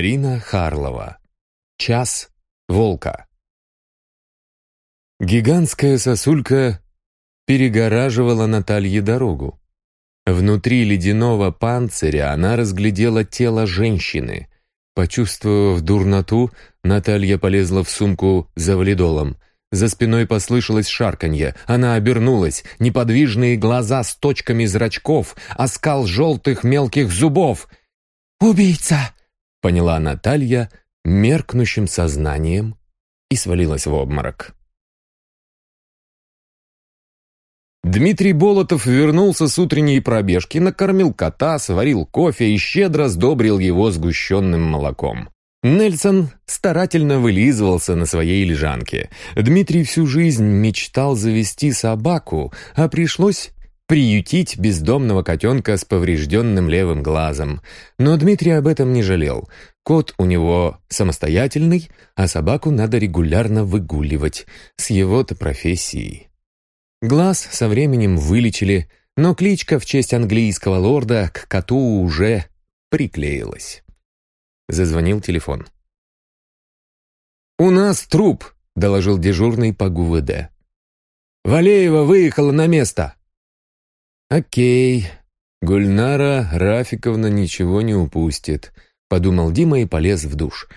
Марина Харлова. Час волка. Гигантская сосулька перегораживала Наталье дорогу. Внутри ледяного панциря она разглядела тело женщины. Почувствовав дурноту, Наталья полезла в сумку за валидолом. За спиной послышалось шарканье. Она обернулась. Неподвижные глаза с точками зрачков, оскал желтых мелких зубов. «Убийца!» — поняла Наталья меркнущим сознанием и свалилась в обморок. Дмитрий Болотов вернулся с утренней пробежки, накормил кота, сварил кофе и щедро сдобрил его сгущенным молоком. Нельсон старательно вылизывался на своей лежанке. Дмитрий всю жизнь мечтал завести собаку, а пришлось приютить бездомного котенка с поврежденным левым глазом. Но Дмитрий об этом не жалел. Кот у него самостоятельный, а собаку надо регулярно выгуливать с его-то профессией. Глаз со временем вылечили, но кличка в честь английского лорда к коту уже приклеилась. Зазвонил телефон. «У нас труп», — доложил дежурный по ГУВД. «Валеева выехала на место». «Окей, Гульнара Рафиковна ничего не упустит», — подумал Дима и полез в душ.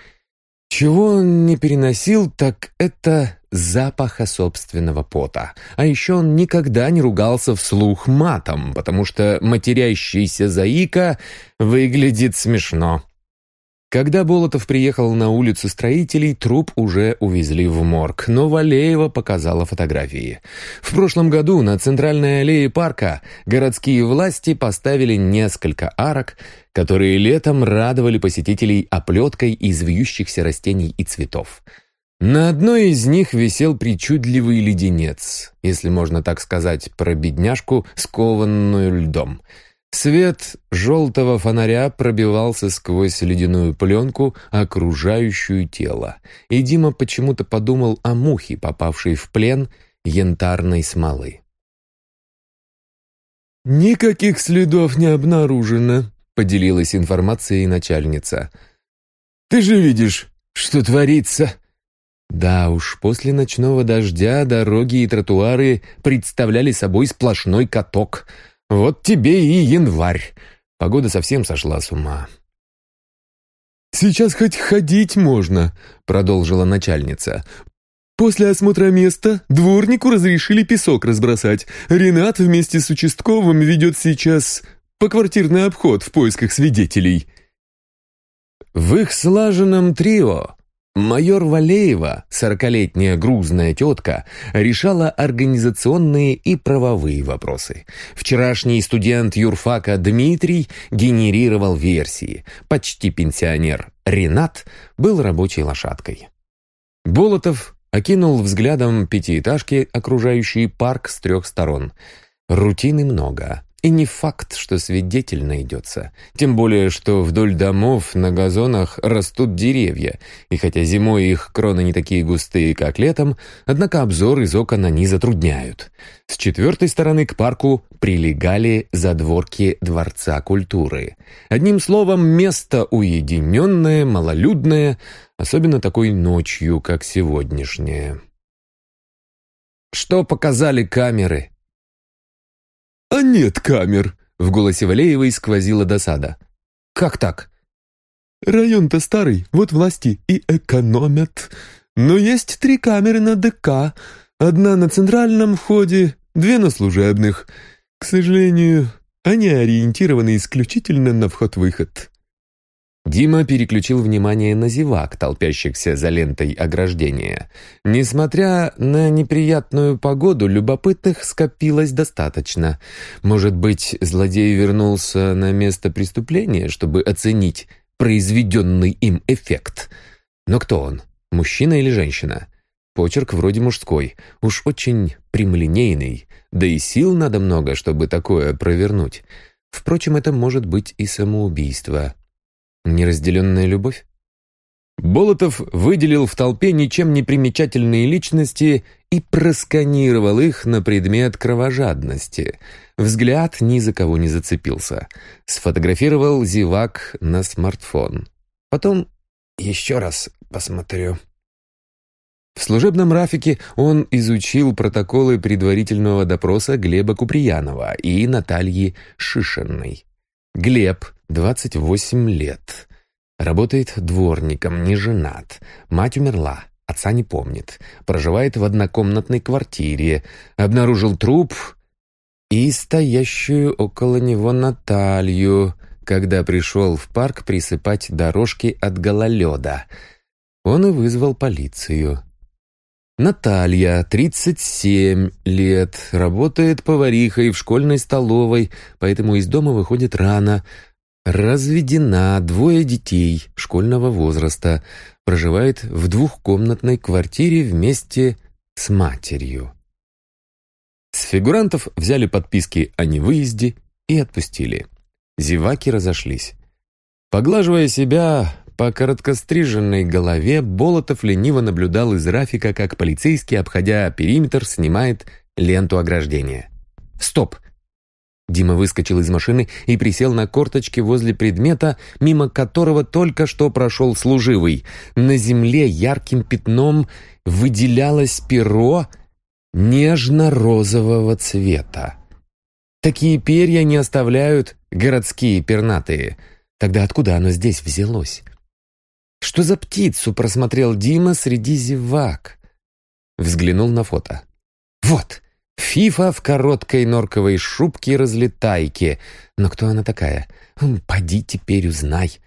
Чего он не переносил, так это запаха собственного пота. А еще он никогда не ругался вслух матом, потому что матерящийся заика выглядит смешно. Когда Болотов приехал на улицу строителей, труп уже увезли в морг, но Валеева показала фотографии. В прошлом году на центральной аллее парка городские власти поставили несколько арок, которые летом радовали посетителей оплеткой из вьющихся растений и цветов. На одной из них висел причудливый леденец, если можно так сказать про бедняжку, скованную льдом – Свет желтого фонаря пробивался сквозь ледяную пленку, окружающую тело, и Дима почему-то подумал о мухе, попавшей в плен янтарной смолы. «Никаких следов не обнаружено», — поделилась информацией начальница. «Ты же видишь, что творится!» Да уж, после ночного дождя дороги и тротуары представляли собой сплошной каток — вот тебе и январь. Погода совсем сошла с ума. «Сейчас хоть ходить можно», — продолжила начальница. «После осмотра места дворнику разрешили песок разбросать. Ренат вместе с участковым ведет сейчас поквартирный обход в поисках свидетелей». В их слаженном трио Майор Валеева, сорокалетняя грузная тетка, решала организационные и правовые вопросы. Вчерашний студент юрфака Дмитрий генерировал версии. Почти пенсионер Ренат был рабочей лошадкой. Болотов окинул взглядом пятиэтажки, окружающие парк с трех сторон. Рутины много. И не факт, что свидетель найдется. Тем более, что вдоль домов на газонах растут деревья, и хотя зимой их кроны не такие густые, как летом, однако обзор из окон они затрудняют. С четвертой стороны к парку прилегали задворки Дворца культуры. Одним словом, место уединенное, малолюдное, особенно такой ночью, как сегодняшняя. «Что показали камеры?» «А нет камер!» — в голосе Валеевой сквозила досада. «Как так?» «Район-то старый, вот власти и экономят. Но есть три камеры на ДК. Одна на центральном входе, две на служебных. К сожалению, они ориентированы исключительно на вход-выход. Дима переключил внимание на зевак, толпящихся за лентой ограждения. Несмотря на неприятную погоду, любопытных скопилось достаточно. Может быть, злодей вернулся на место преступления, чтобы оценить произведенный им эффект. Но кто он? Мужчина или женщина? Почерк вроде мужской, уж очень прямолинейный, да и сил надо много, чтобы такое провернуть. Впрочем, это может быть и самоубийство. Неразделенная любовь? Болотов выделил в толпе ничем не примечательные личности и просканировал их на предмет кровожадности. Взгляд ни за кого не зацепился. Сфотографировал зевак на смартфон. потом еще раз посмотрю». В служебном рафике он изучил протоколы предварительного допроса Глеба Куприянова и Натальи Шишиной. Глеб, 28 лет. Работает дворником, не женат. Мать умерла, отца не помнит. Проживает в однокомнатной квартире. Обнаружил труп и стоящую около него Наталью, когда пришел в парк присыпать дорожки от гололеда. Он и вызвал полицию. Наталья, 37 лет, работает поварихой в школьной столовой, поэтому из дома выходит рано. Разведена, двое детей школьного возраста, проживает в двухкомнатной квартире вместе с матерью. С фигурантов взяли подписки о невыезде и отпустили. Зеваки разошлись. Поглаживая себя, по короткостриженной голове Болотов лениво наблюдал из Рафика, как полицейский, обходя периметр, снимает ленту ограждения. «Стоп!» Дима выскочил из машины и присел на корточки возле предмета, мимо которого только что прошел служивый. На земле ярким пятном выделялось перо нежно-розового цвета. Такие перья не оставляют городские пернатые. Тогда откуда оно здесь взялось? Что за птицу просмотрел Дима среди зевак? Взглянул на фото. Вот, Фифа в короткой норковой шубке-разлетайке. Но кто она такая? Поди теперь узнай.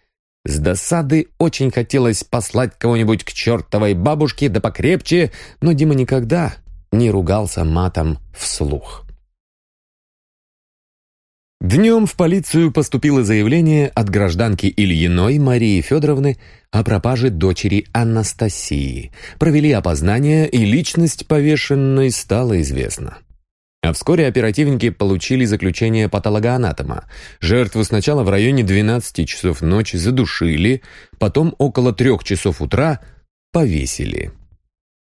С досады очень хотелось послать кого-нибудь к чертовой бабушке, да покрепче, но Дима никогда не ругался матом вслух. Днем в полицию поступило заявление от гражданки Ильиной Марии Федоровны о пропаже дочери Анастасии. Провели опознание, и личность повешенной стала известна. А вскоре оперативники получили заключение патологоанатома. Жертву сначала в районе 12 часов ночи задушили, потом около 3 часов утра повесили.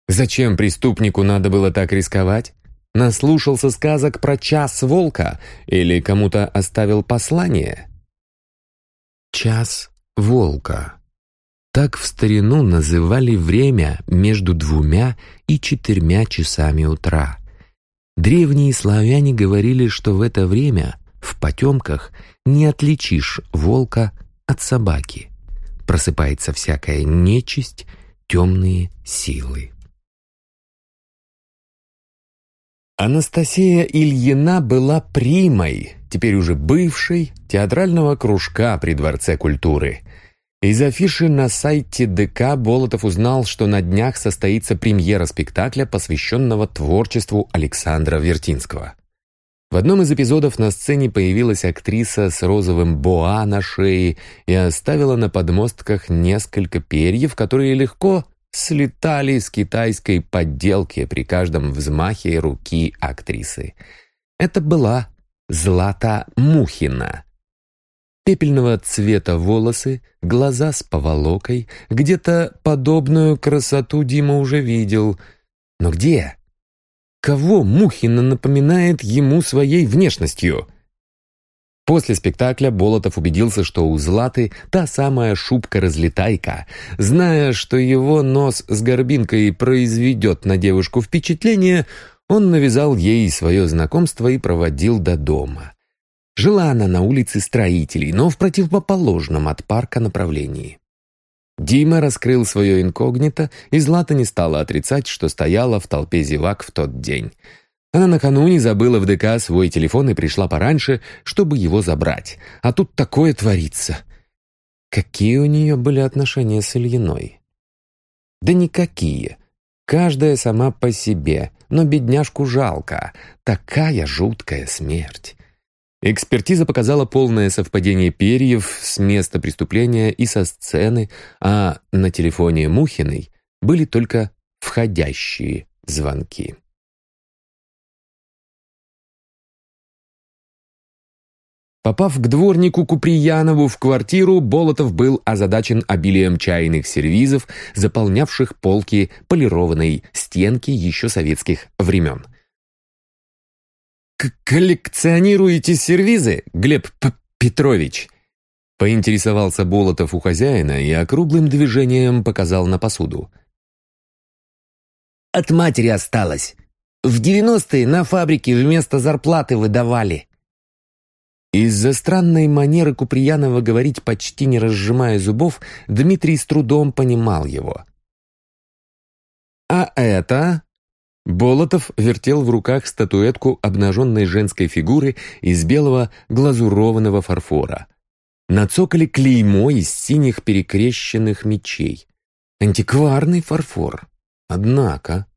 Зачем преступнику надо было так рисковать? Наслушался сказок про час волка или кому-то оставил послание? Час волка. Так в старину называли время между двумя и четырьмя часами утра. Древние славяне говорили, что в это время в потемках не отличишь волка от собаки. Просыпается всякая нечисть, темные силы. Анастасия Ильина была примой, теперь уже бывшей, театрального кружка при Дворце культуры. Из афиши на сайте ДК Болотов узнал, что на днях состоится премьера спектакля, посвященного творчеству Александра Вертинского. В одном из эпизодов на сцене появилась актриса с розовым боа на шее и оставила на подмостках несколько перьев, которые легко слетали с китайской подделки при каждом взмахе руки актрисы. Это была Злата Мухина. Пепельного цвета волосы, глаза с поволокой, где-то подобную красоту Дима уже видел. Но где? Кого Мухина напоминает ему своей внешностью? — После спектакля Болотов убедился, что у Златы та самая шубка-разлетайка. Зная, что его нос с горбинкой произведет на девушку впечатление, он навязал ей свое знакомство и проводил до дома. Жила она на улице Строителей, но в противоположном от парка направлении. Дима раскрыл свое инкогнито, и Злата не стала отрицать, что стояла в толпе зевак в тот день — она накануне забыла в ДК свой телефон и пришла пораньше, чтобы его забрать. А тут такое творится. Какие у нее были отношения с Ильиной? Да никакие. Каждая сама по себе, но бедняжку жалко. Такая жуткая смерть. Экспертиза показала полное совпадение перьев с места преступления и со сцены, а на телефоне Мухиной были только входящие звонки. Попав к дворнику Куприянову в квартиру, Болотов был озадачен обилием чайных сервизов, заполнявших полки полированной стенки еще советских времен. «Коллекционируете сервизы, Глеб П Петрович?» Поинтересовался Болотов у хозяина и округлым движением показал на посуду. «От матери осталось. В девяностые на фабрике вместо зарплаты выдавали». Из-за странной манеры Куприянова говорить почти не разжимая зубов, Дмитрий с трудом понимал его. «А это?» Болотов вертел в руках статуэтку обнаженной женской фигуры из белого глазурованного фарфора. На цоколе клеймо из синих перекрещенных мечей. Антикварный фарфор. Однако...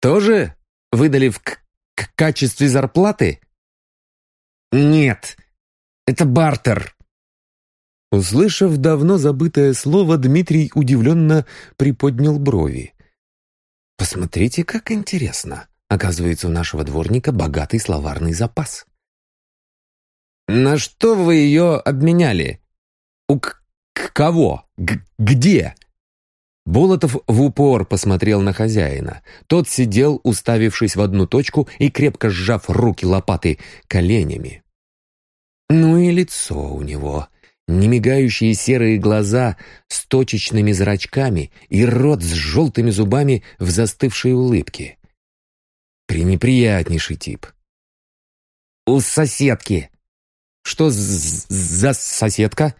«Тоже выдали в качестве зарплаты?» «Нет, это бартер». Услышав давно забытое слово, Дмитрий удивленно приподнял брови. «Посмотрите, как интересно. Оказывается, у нашего дворника богатый словарный запас». «На что вы ее обменяли? У к, к кого? Г где?» Болотов в упор посмотрел на хозяина. Тот сидел, уставившись в одну точку и крепко сжав руки лопаты коленями. Ну и лицо у него. Немигающие серые глаза с точечными зрачками и рот с желтыми зубами в застывшей улыбке. Пренеприятнейший тип. «У соседки». «Что за соседка?»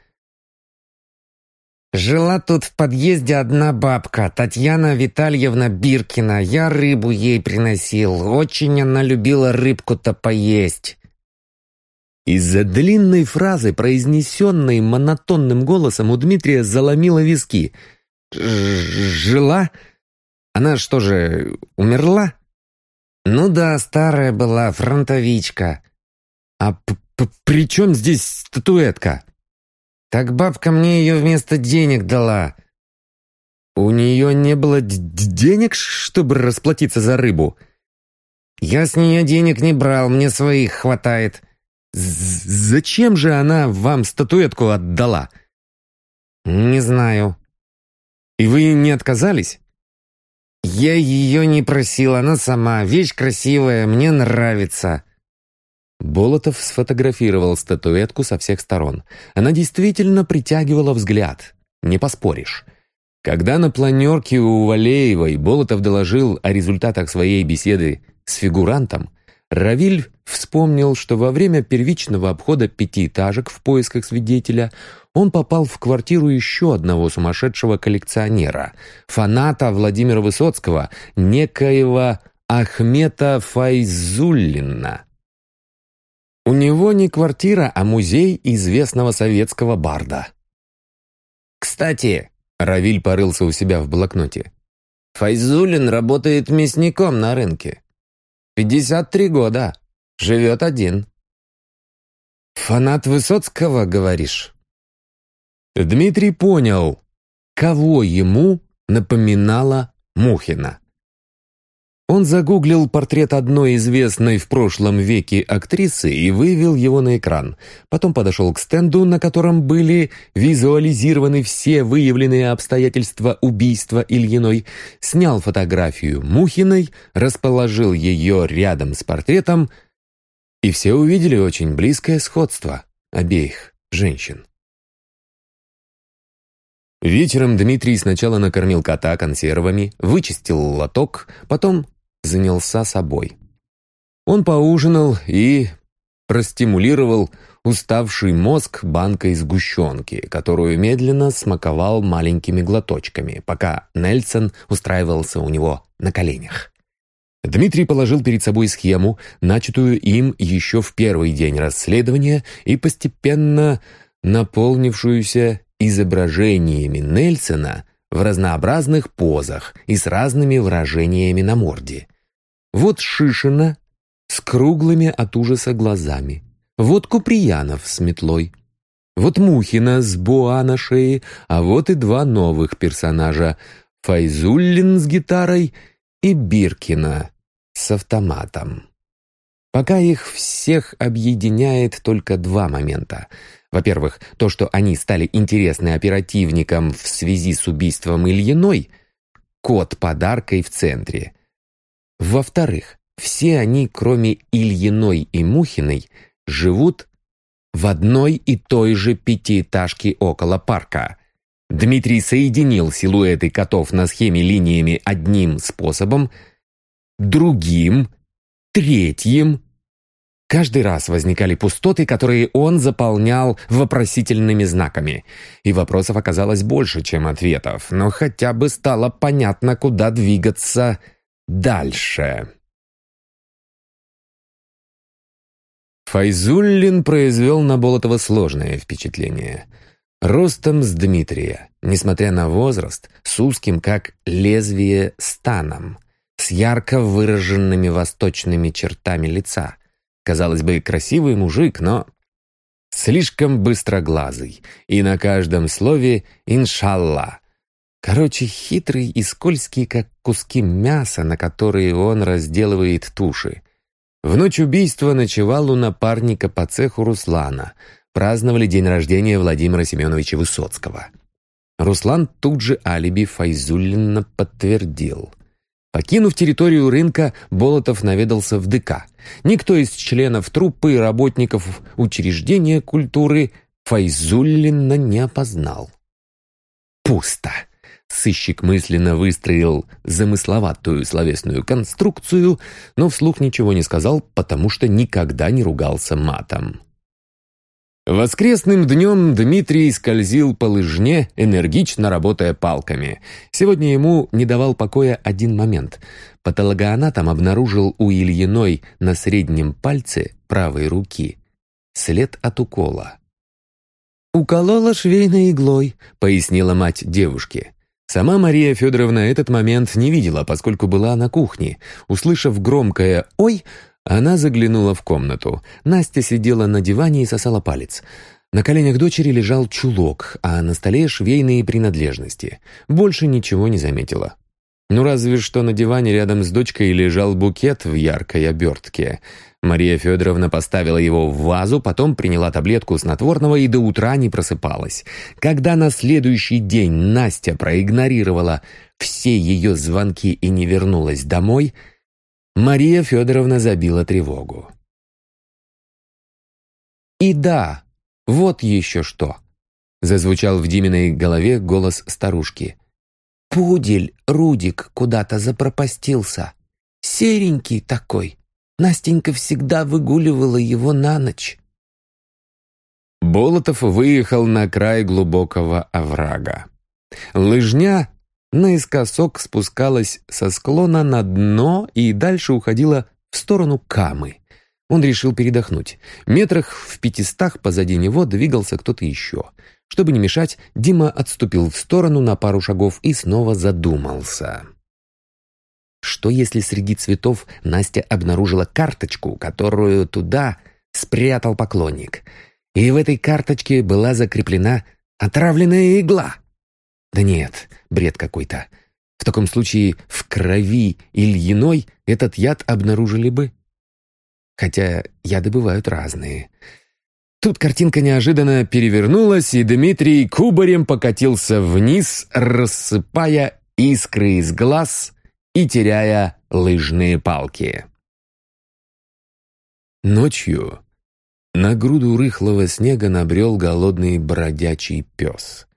Жила тут в подъезде одна бабка, Татьяна Витальевна Биркина. Я рыбу ей приносил. Очень она любила рыбку-то поесть. Из-за длинной фразы, произнесенной монотонным голосом, у Дмитрия заломило виски. «Жила? Она что же, умерла?» «Ну да, старая была, фронтовичка». «А при чем здесь статуэтка?» Так бабка мне ее вместо денег дала. У нее не было денег, чтобы расплатиться за рыбу? Я с нее денег не брал, мне своих хватает. Зачем же она вам статуэтку отдала? Не знаю. И вы не отказались? Я ее не просил, она сама. Вещь красивая, мне нравится. Болотов сфотографировал статуэтку со всех сторон. Она действительно притягивала взгляд. Не поспоришь. Когда на планерке у Валеевой Болотов доложил о результатах своей беседы с фигурантом, Равиль вспомнил, что во время первичного обхода пятиэтажек в поисках свидетеля он попал в квартиру еще одного сумасшедшего коллекционера, фаната Владимира Высоцкого, некоего Ахмета Файзуллина. У него не квартира, а музей известного советского барда. «Кстати», — Равиль порылся у себя в блокноте, «Файзулин работает мясником на рынке. 53 года. Живет один». «Фанат Высоцкого, говоришь?» Дмитрий понял, кого ему напоминала Мухина. Он загуглил портрет одной известной в прошлом веке актрисы и вывел его на экран. Потом подошел к стенду, на котором были визуализированы все выявленные обстоятельства убийства Ильиной, снял фотографию Мухиной, расположил ее рядом с портретом, и все увидели очень близкое сходство обеих женщин. Вечером Дмитрий сначала накормил кота консервами, вычистил лоток, потом занялся собой. Он поужинал и простимулировал уставший мозг банкой сгущенки, которую медленно смаковал маленькими глоточками, пока Нельсон устраивался у него на коленях. Дмитрий положил перед собой схему, начатую им еще в первый день расследования и постепенно наполнившуюся изображениями Нельсона в разнообразных позах и с разными выражениями на морде. Вот Шишина с круглыми от ужаса глазами. Вот Куприянов с метлой. Вот Мухина с боа на шее, а вот и два новых персонажа — Файзуллин с гитарой и Биркина с автоматом. Пока их всех объединяет только два момента. Во-первых, то, что они стали интересны оперативникам в связи с убийством Ильиной, код подаркой в центре. Во-вторых, все они, кроме Ильиной и Мухиной, живут в одной и той же пятиэтажке около парка. Дмитрий соединил силуэты котов на схеме линиями одним способом, другим, третьим. Каждый раз возникали пустоты, которые он заполнял вопросительными знаками. И вопросов оказалось больше, чем ответов, но хотя бы стало понятно, куда двигаться дальше. Файзуллин произвел на Болотова сложное впечатление. Ростом с Дмитрия, несмотря на возраст, с узким, как лезвие, станом, с ярко выраженными восточными чертами лица. Казалось бы, красивый мужик, но слишком быстроглазый, и на каждом слове «иншалла». Короче, хитрый и скользкий, как куски мяса, на которые он разделывает туши. В ночь убийства ночевал у напарника по цеху Руслана. Праздновали день рождения Владимира Семеновича Высоцкого. Руслан тут же алиби Файзуллина подтвердил. Покинув территорию рынка, Болотов наведался в ДК. Никто из членов труппы и работников учреждения культуры Файзуллина не опознал. Пусто. Сыщик мысленно выстроил замысловатую словесную конструкцию, но вслух ничего не сказал, потому что никогда не ругался матом. Воскресным днем Дмитрий скользил по лыжне, энергично работая палками. Сегодня ему не давал покоя один момент. Патологоанатом обнаружил у Ильиной на среднем пальце правой руки след от укола. «Уколола швейной иглой», — пояснила мать девушки. Сама Мария Федоровна этот момент не видела, поскольку была на кухне. Услышав громкое «Ой!», она заглянула в комнату. Настя сидела на диване и сосала палец. На коленях дочери лежал чулок, а на столе швейные принадлежности. Больше ничего не заметила. Ну разве что на диване рядом с дочкой лежал букет в яркой обертке. Мария Федоровна поставила его в вазу, потом приняла таблетку снотворного и до утра не просыпалась. Когда на следующий день Настя проигнорировала все ее звонки и не вернулась домой, Мария Федоровна забила тревогу. «И да, вот еще что!» — зазвучал в Диминой голове голос старушки — Пудель Рудик куда-то запропастился. Серенький такой. Настенька всегда выгуливала его на ночь. Болотов выехал на край глубокого оврага. Лыжня наискосок спускалась со склона на дно и дальше уходила в сторону Камы. Он решил передохнуть. Метрах в пятистах позади него двигался кто-то еще. Чтобы не мешать, Дима отступил в сторону на пару шагов и снова задумался. Что если среди цветов Настя обнаружила карточку, которую туда спрятал поклонник, и в этой карточке была закреплена отравленная игла? Да нет, бред какой-то. В таком случае в крови Ильиной этот яд обнаружили бы. Хотя яды бывают разные. Тут картинка неожиданно перевернулась, и Дмитрий кубарем покатился вниз, рассыпая искры из глаз и теряя лыжные палки. Ночью на груду рыхлого снега набрел голодный бродячий пес.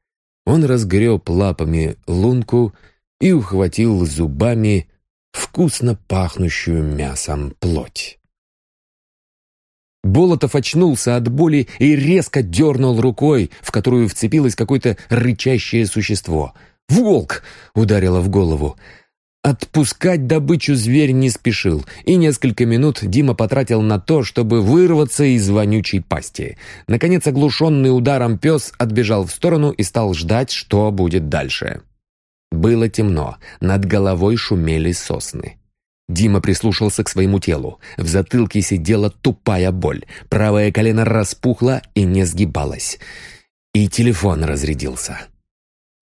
Он разгреб лапами лунку и ухватил зубами вкусно пахнущую мясом плоть. Болотов очнулся от боли и резко дернул рукой, в которую вцепилось какое-то рычащее существо. «Волк!» — ударило в голову. Отпускать добычу зверь не спешил, и несколько минут Дима потратил на то, чтобы вырваться из вонючей пасти. Наконец, оглушенный ударом пес отбежал в сторону и стал ждать, что будет дальше. Было темно, над головой шумели сосны. Дима прислушался к своему телу. В затылке сидела тупая боль. Правое колено распухло и не сгибалось. И телефон разрядился.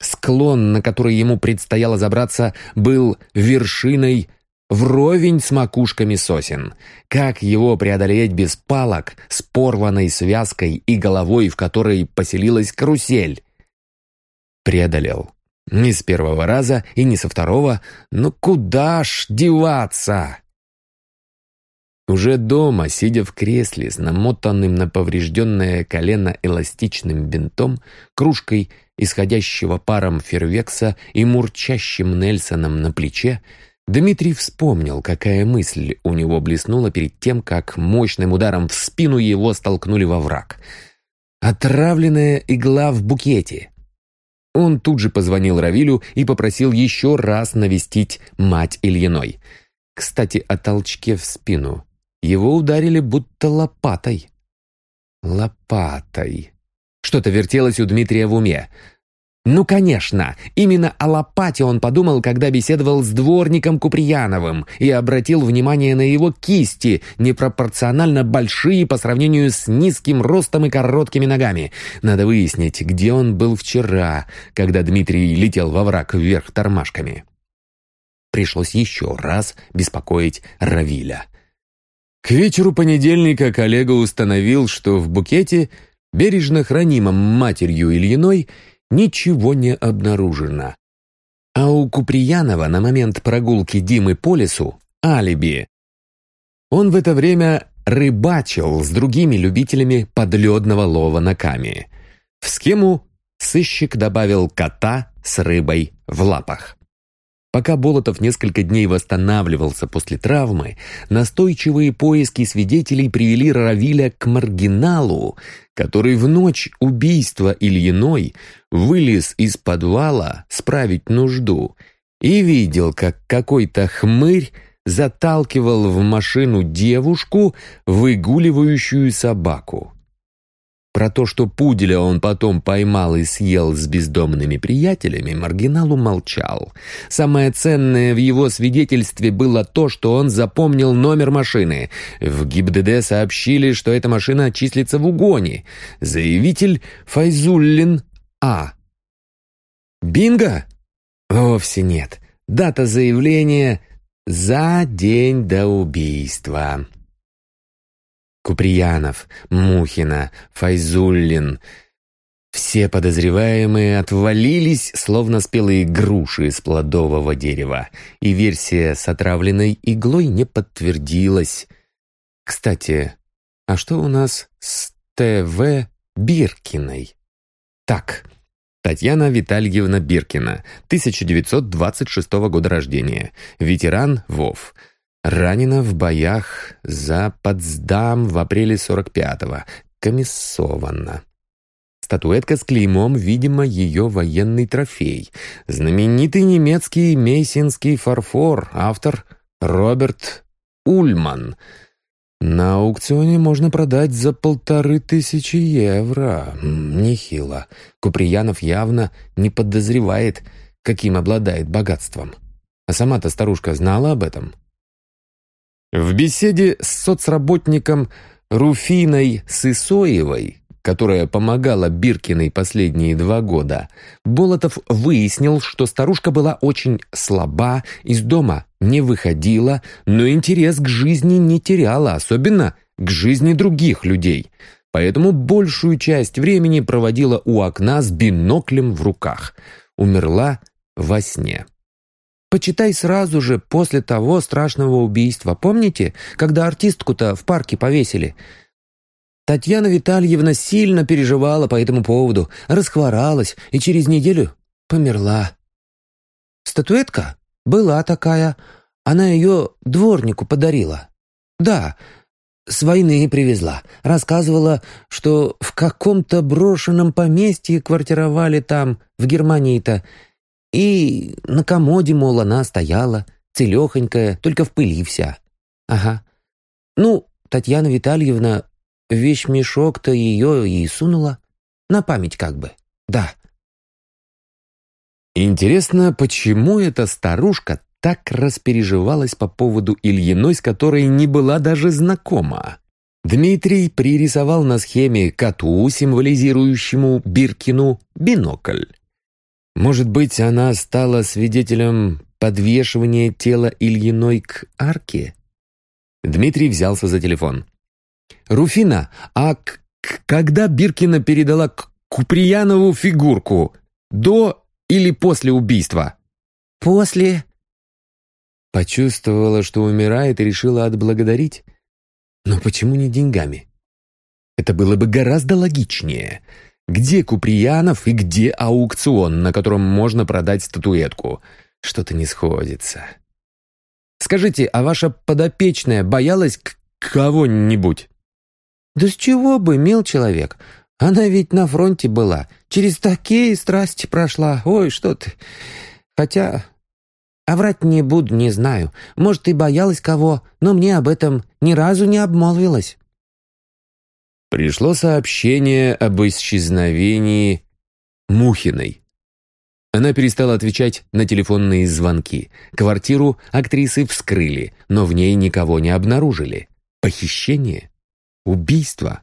Склон, на который ему предстояло забраться, был вершиной вровень с макушками сосен. Как его преодолеть без палок, с порванной связкой и головой, в которой поселилась карусель? Преодолел. Не с первого раза и не со второго, но куда ж деваться? Уже дома, сидя в кресле с намотанным на поврежденное колено эластичным бинтом, кружкой исходящего паром фервекса и мурчащим Нельсоном на плече, Дмитрий вспомнил, какая мысль у него блеснула перед тем, как мощным ударом в спину его столкнули во враг. «Отравленная игла в букете!» Он тут же позвонил Равилю и попросил еще раз навестить мать Ильиной. Кстати, о толчке в спину. Его ударили будто лопатой. Лопатой. Что-то вертелось у Дмитрия в уме. Ну, конечно, именно о лопате он подумал, когда беседовал с дворником Куприяновым и обратил внимание на его кисти, непропорционально большие по сравнению с низким ростом и короткими ногами. Надо выяснить, где он был вчера, когда Дмитрий летел во враг вверх тормашками. Пришлось еще раз беспокоить Равиля. К вечеру понедельника коллега установил, что в букете, бережно хранимом матерью Ильиной, ничего не обнаружено. А у Куприянова на момент прогулки Димы по лесу алиби. Он в это время рыбачил с другими любителями подледного лова на каме. В схему сыщик добавил кота с рыбой в лапах. Пока Болотов несколько дней восстанавливался после травмы, настойчивые поиски свидетелей привели Равиля к маргиналу, который в ночь убийства Ильиной вылез из подвала справить нужду и видел, как какой-то хмырь заталкивал в машину девушку, выгуливающую собаку. Про то, что пуделя он потом поймал и съел с бездомными приятелями, маргинал умолчал. Самое ценное в его свидетельстве было то, что он запомнил номер машины. В ГИБДД сообщили, что эта машина числится в угоне. Заявитель Файзуллин А. Бинго? Вовсе нет. Дата заявления за день до убийства. Куприянов, Мухина, Файзуллин. Все подозреваемые отвалились, словно спелые груши из плодового дерева, и версия с отравленной иглой не подтвердилась. Кстати, а что у нас с Т.В. Биркиной? Так, Татьяна Витальевна Биркина, 1926 года рождения, ветеран ВОВ, Ранена в боях за Потсдам в апреле 45-го. Комиссована. Статуэтка с клеймом, видимо, ее военный трофей. Знаменитый немецкий мейсинский фарфор, автор Роберт Ульман. На аукционе можно продать за полторы тысячи евро. Нехило. Куприянов явно не подозревает, каким обладает богатством. А сама-то старушка знала об этом? В беседе с соцработником Руфиной Сысоевой, которая помогала Биркиной последние два года, Болотов выяснил, что старушка была очень слаба, из дома не выходила, но интерес к жизни не теряла, особенно к жизни других людей. Поэтому большую часть времени проводила у окна с биноклем в руках. Умерла во сне. Почитай сразу же после того страшного убийства. Помните, когда артистку-то в парке повесили? Татьяна Витальевна сильно переживала по этому поводу, расхворалась и через неделю померла. Статуэтка была такая, она ее дворнику подарила. Да, с войны привезла. Рассказывала, что в каком-то брошенном поместье квартировали там, в Германии-то, и на комоде, мол, она стояла, целехонькая, только в пыли вся. Ага. Ну, Татьяна Витальевна вещмешок-то ее и сунула. На память как бы, да. Интересно, почему эта старушка так распереживалась по поводу Ильиной, с которой не была даже знакома? Дмитрий пририсовал на схеме коту, символизирующему Биркину, бинокль. Может быть, она стала свидетелем подвешивания тела Ильиной к арке? Дмитрий взялся за телефон. «Руфина, а когда Биркина передала к Куприянову фигурку? До или после убийства?» «После». Почувствовала, что умирает и решила отблагодарить? Но почему не деньгами? Это было бы гораздо логичнее. Где Куприянов и где аукцион, на котором можно продать статуэтку? Что-то не сходится. Скажите, а ваша подопечная боялась кого-нибудь? Да с чего бы, мил человек? Она ведь на фронте была. Через такие страсти прошла. Ой, что ты. Хотя... А врать не буду, не знаю. Может, и боялась кого, но мне об этом ни разу не обмолвилась. Пришло сообщение об исчезновении Мухиной. Она перестала отвечать на телефонные звонки. Квартиру актрисы вскрыли, но в ней никого не обнаружили. Похищение? Убийство?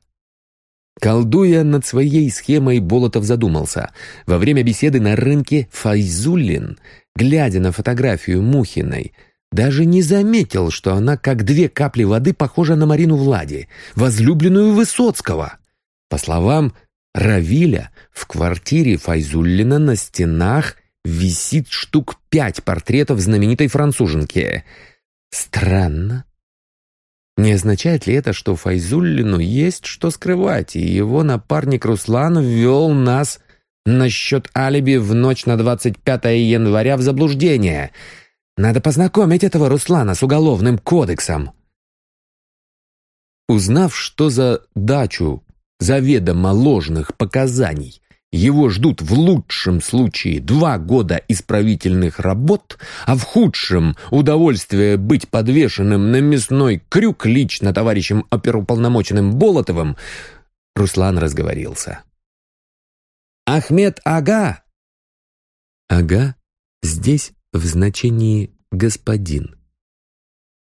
Колдуя над своей схемой, Болотов задумался. Во время беседы на рынке Файзуллин, глядя на фотографию Мухиной, даже не заметил, что она, как две капли воды, похожа на Марину Влади, возлюбленную Высоцкого. По словам Равиля, в квартире Файзуллина на стенах висит штук пять портретов знаменитой француженки. Странно. Не означает ли это, что Файзуллину есть что скрывать, и его напарник Руслан ввел нас насчет алиби в ночь на 25 января в заблуждение? Надо познакомить этого Руслана с уголовным кодексом. Узнав, что за дачу заведомо ложных показаний его ждут в лучшем случае два года исправительных работ, а в худшем — удовольствие быть подвешенным на мясной крюк лично товарищем оперуполномоченным Болотовым, Руслан разговорился. «Ахмед Ага!» «Ага» здесь в значении «господин».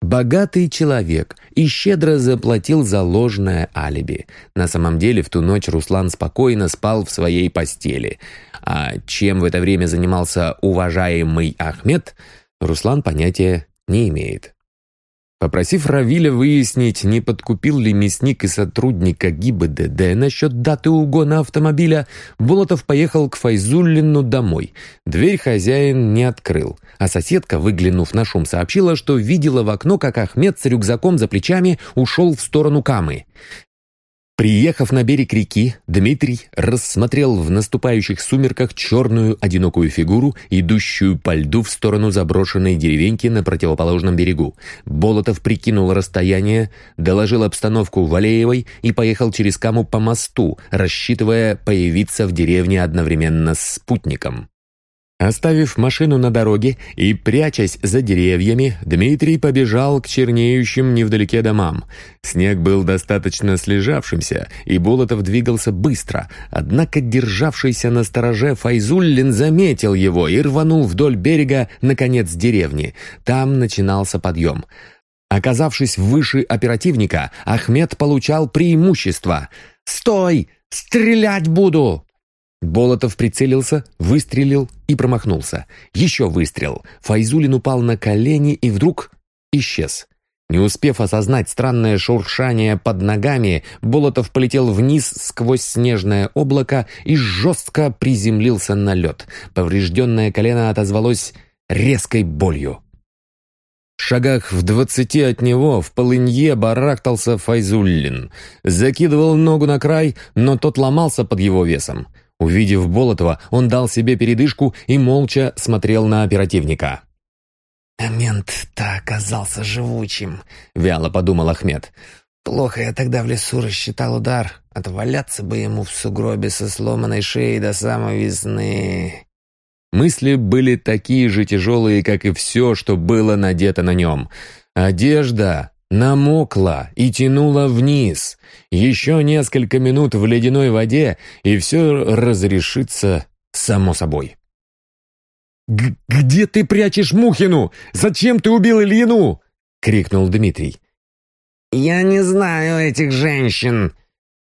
Богатый человек и щедро заплатил за ложное алиби. На самом деле в ту ночь Руслан спокойно спал в своей постели. А чем в это время занимался уважаемый Ахмед, Руслан понятия не имеет. Попросив Равиля выяснить, не подкупил ли мясник и сотрудника ГИБДД насчет даты угона автомобиля, Болотов поехал к Файзуллину домой. Дверь хозяин не открыл, а соседка, выглянув на шум, сообщила, что видела в окно, как Ахмед с рюкзаком за плечами ушел в сторону Камы. Приехав на берег реки, Дмитрий рассмотрел в наступающих сумерках черную одинокую фигуру, идущую по льду в сторону заброшенной деревеньки на противоположном берегу. Болотов прикинул расстояние, доложил обстановку Валеевой и поехал через Каму по мосту, рассчитывая появиться в деревне одновременно с спутником. Оставив машину на дороге и прячась за деревьями, Дмитрий побежал к чернеющим невдалеке домам. Снег был достаточно слежавшимся, и Болотов двигался быстро, однако державшийся на стороже Файзуллин заметил его и рванул вдоль берега на конец деревни. Там начинался подъем. Оказавшись выше оперативника, Ахмед получал преимущество. «Стой! Стрелять буду!» Болотов прицелился, выстрелил и промахнулся. Еще выстрел. Файзулин упал на колени и вдруг исчез. Не успев осознать странное шуршание под ногами, Болотов полетел вниз сквозь снежное облако и жестко приземлился на лед. Поврежденное колено отозвалось резкой болью. В шагах в двадцати от него в полынье барахтался Файзуллин. Закидывал ногу на край, но тот ломался под его весом. Увидев Болотова, он дал себе передышку и молча смотрел на оперативника. «Мент-то оказался живучим», — вяло подумал Ахмед. «Плохо я тогда в лесу рассчитал удар. Отваляться бы ему в сугробе со сломанной шеей до самой весны». Мысли были такие же тяжелые, как и все, что было надето на нем. Одежда, намокла и тянула вниз. Еще несколько минут в ледяной воде, и все разрешится само собой. «Где ты прячешь Мухину? Зачем ты убил Ильину?» — крикнул Дмитрий. «Я не знаю этих женщин».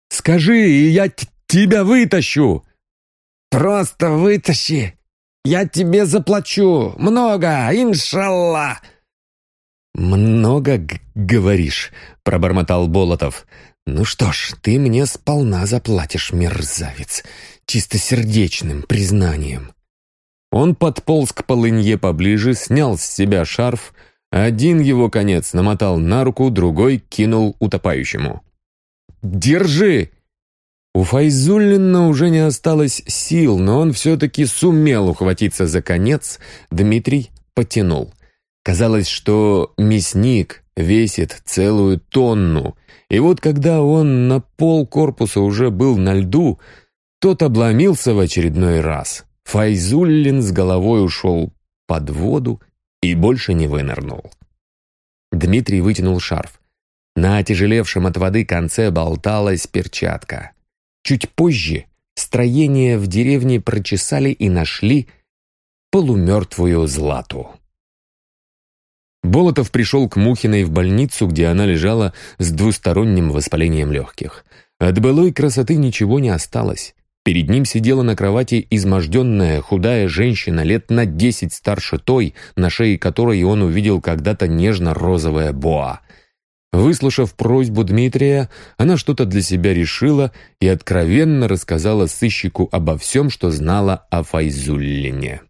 «Скажи, и я тебя вытащу». «Просто вытащи. Я тебе заплачу. Много, иншаллах». «Много говоришь», — пробормотал Болотов. «Ну что ж, ты мне сполна заплатишь, мерзавец, чистосердечным признанием». Он подполз к полынье поближе, снял с себя шарф, Один его конец намотал на руку, другой кинул утопающему. «Держи!» У Файзуллина уже не осталось сил, но он все-таки сумел ухватиться за конец. Дмитрий потянул. Казалось, что мясник весит целую тонну, и вот когда он на пол корпуса уже был на льду, тот обломился в очередной раз. Файзуллин с головой ушел под воду и больше не вынырнул. Дмитрий вытянул шарф. На отяжелевшем от воды конце болталась перчатка. Чуть позже строение в деревне прочесали и нашли полумертвую Злату. Болотов пришел к Мухиной в больницу, где она лежала с двусторонним воспалением легких. От былой красоты ничего не осталось. Перед ним сидела на кровати изможденная, худая женщина, лет на десять старше той, на шее которой он увидел когда-то нежно-розовая боа. Выслушав просьбу Дмитрия, она что-то для себя решила и откровенно рассказала сыщику обо всем, что знала о Файзуллине.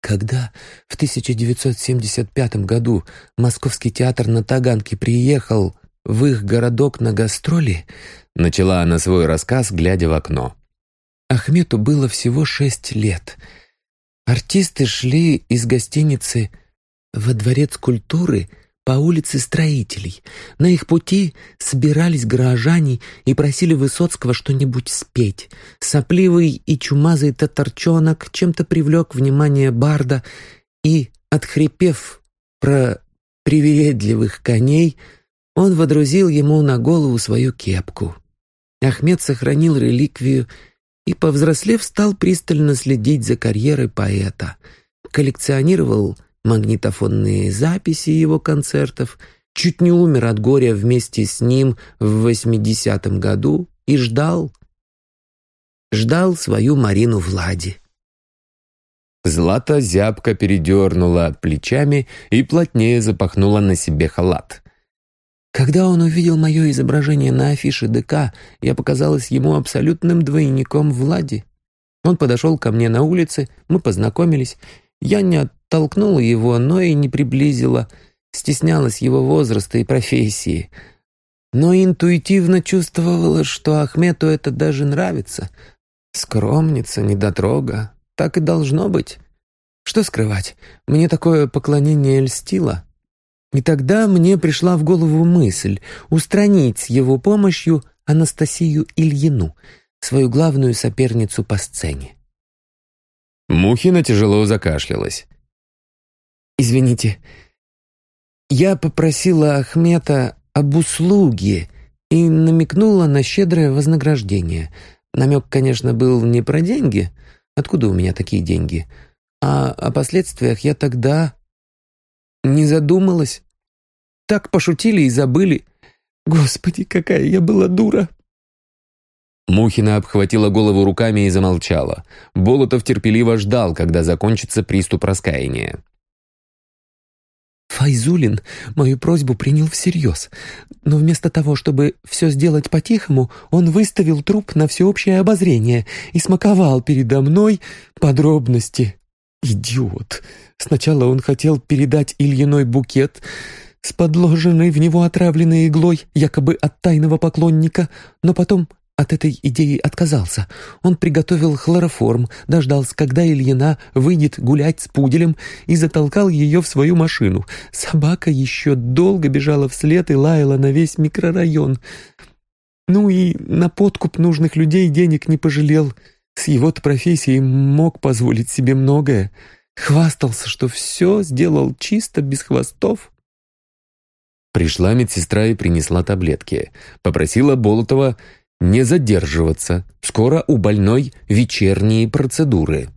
Когда в 1975 году Московский театр на Таганке приехал в их городок на гастроли, начала она свой рассказ, глядя в окно. Ахмету было всего шесть лет. Артисты шли из гостиницы во дворец культуры по улице Строителей. На их пути собирались горожане и просили Высоцкого что-нибудь спеть. Сопливый и чумазый татарчонок чем-то привлек внимание Барда и, отхрипев про привередливых коней, он водрузил ему на голову свою кепку. Ахмед сохранил реликвию и, повзрослев, стал пристально следить за карьерой поэта. Коллекционировал магнитофонные записи его концертов, чуть не умер от горя вместе с ним в 80-м году и ждал, ждал свою Марину Влади. Злата зябко передернула плечами и плотнее запахнула на себе халат. Когда он увидел мое изображение на афише ДК, я показалась ему абсолютным двойником Влади. Он подошел ко мне на улице, мы познакомились. Я не оттолкнула его, но и не приблизила, стеснялась его возраста и профессии. Но интуитивно чувствовала, что Ахмету это даже нравится. Скромница, недотрога. Так и должно быть. Что скрывать, мне такое поклонение льстило. И тогда мне пришла в голову мысль устранить с его помощью Анастасию Ильину, свою главную соперницу по сцене. Мухина тяжело закашлялась. «Извините, я попросила Ахмета об услуге и намекнула на щедрое вознаграждение. Намек, конечно, был не про деньги. Откуда у меня такие деньги? А о последствиях я тогда не задумалась. Так пошутили и забыли. Господи, какая я была дура!» Мухина обхватила голову руками и замолчала. Болотов терпеливо ждал, когда закончится приступ раскаяния. Файзулин мою просьбу принял всерьез, но вместо того, чтобы все сделать по-тихому, он выставил труп на всеобщее обозрение и смаковал передо мной подробности. Идиот! Сначала он хотел передать Ильиной букет с подложенной в него отравленной иглой, якобы от тайного поклонника, но потом от этой идеи отказался. Он приготовил хлороформ, дождался, когда Ильина выйдет гулять с пуделем и затолкал ее в свою машину. Собака еще долго бежала вслед и лаяла на весь микрорайон. Ну и на подкуп нужных людей денег не пожалел. С его-то профессией мог позволить себе многое. Хвастался, что все сделал чисто, без хвостов. Пришла медсестра и принесла таблетки. Попросила Болотова не задерживаться. Скоро у больной вечерние процедуры.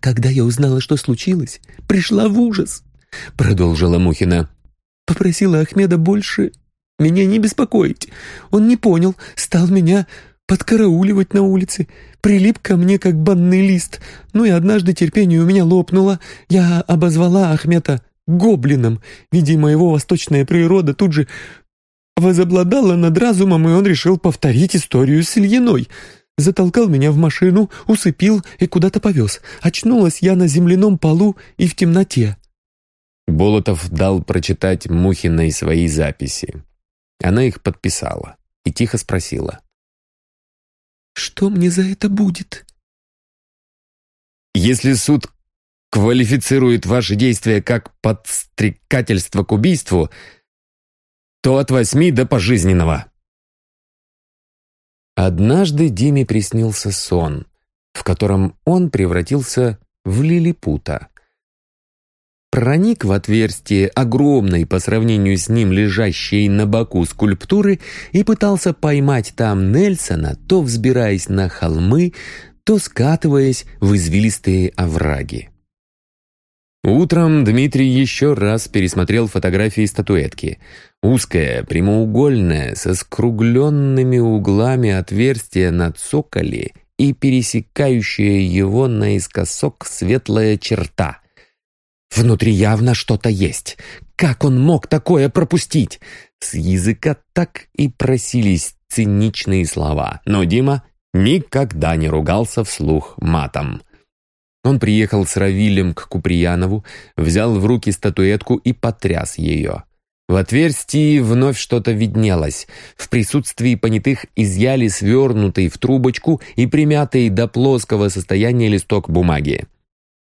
«Когда я узнала, что случилось, пришла в ужас», — продолжила Мухина. «Попросила Ахмеда больше меня не беспокоить. Он не понял, стал меня подкарауливать на улице, прилип ко мне, как банный лист. Ну и однажды терпение у меня лопнуло. Я обозвала Ахмета гоблином. Видимо, его восточная природа тут же возобладала над разумом, и он решил повторить историю с Ильиной. Затолкал меня в машину, усыпил и куда-то повез. Очнулась я на земляном полу и в темноте. Болотов дал прочитать Мухиной свои записи. Она их подписала и тихо спросила. «Что мне за это будет?» «Если суд квалифицирует ваши действия как подстрекательство к убийству, то от восьми до пожизненного». Однажды Диме приснился сон, в котором он превратился в лилипута. Проник в отверстие огромной по сравнению с ним лежащей на боку скульптуры и пытался поймать там Нельсона, то взбираясь на холмы, то скатываясь в извилистые овраги. Утром Дмитрий еще раз пересмотрел фотографии статуэтки. Узкое, прямоугольное, со скругленными углами отверстие на цоколе и пересекающая его наискосок светлая черта. Внутри явно что-то есть. Как он мог такое пропустить? С языка так и просились циничные слова, но Дима никогда не ругался вслух матом. Он приехал с Равилем к Куприянову, взял в руки статуэтку и потряс ее. В отверстии вновь что-то виднелось. В присутствии понятых изъяли свернутый в трубочку и примятый до плоского состояния листок бумаги.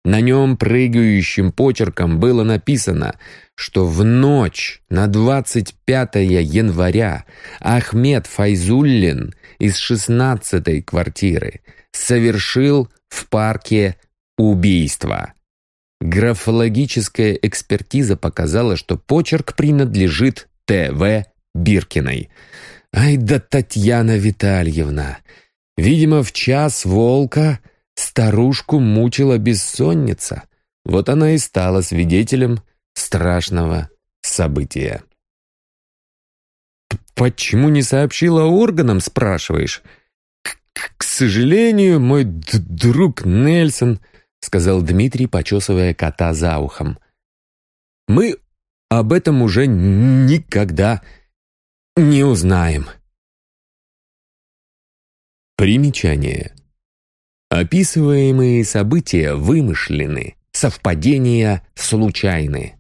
На нем прыгающим почерком было написано, что в ночь на 25 января Ахмед Файзуллин из 16-й квартиры совершил в парке Убийство. Графологическая экспертиза показала, что почерк принадлежит Т.В. Биркиной. Ай да Татьяна Витальевна! Видимо, в час волка старушку мучила бессонница. Вот она и стала свидетелем страшного события. «Почему не сообщила органам?» – спрашиваешь. К, к сожалению, мой друг Нельсон — сказал Дмитрий, почесывая кота за ухом. «Мы об этом уже никогда не узнаем». Примечание. Описываемые события вымышлены, совпадения случайны.